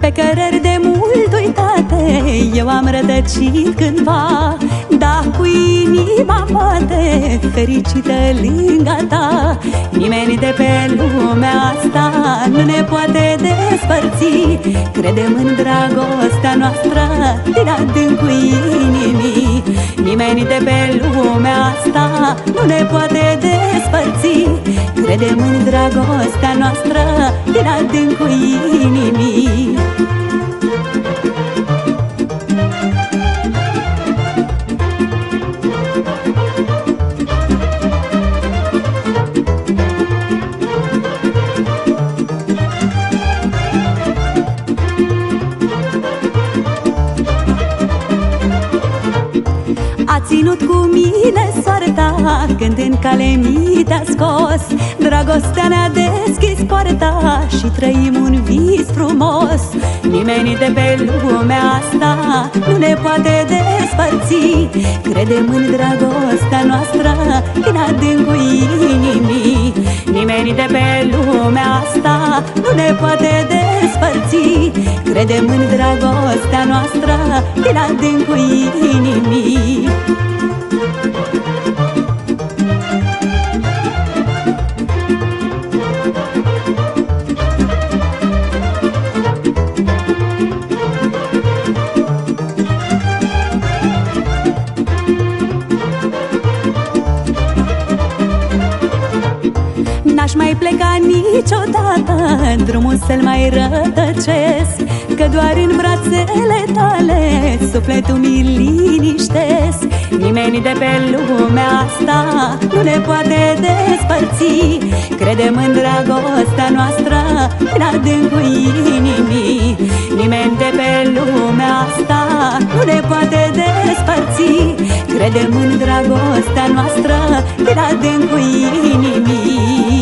Pe cărări de mult uitate Eu am rădăcit cândva Da cu inima poate Fericită lângă ta. Nimeni de pe lumea asta Nu ne poate despărți. Credem în dragostea noastră Din adâncul inimii. Nimeni de pe lumea asta Nu ne poate despărți. Credem în dragostea noastră Din adâncul inimii ținut cu mine soarta Când în cale mi te-a scos. Dragostea ne-a deschis poarta Și trăim un vis frumos. Nimeni de pe lumea asta Nu ne poate despărți. Credem în dragostea noastră Din adâncul inimii. Nimeni de pe lumea asta Nu ne poate despărți Credem în dragostea noastră Din adâncul inimii niciodată Drumul să-l mai rătăcesc Că doar în brațele tale Sufletul mi liniștesc. Nimeni de pe lumea asta Nu ne poate despărți. Credem în dragostea noastră În adâncul inimii. Nimeni de pe lumea asta Nu ne poate despărți. Credem în dragostea noastră Din adâncul inimii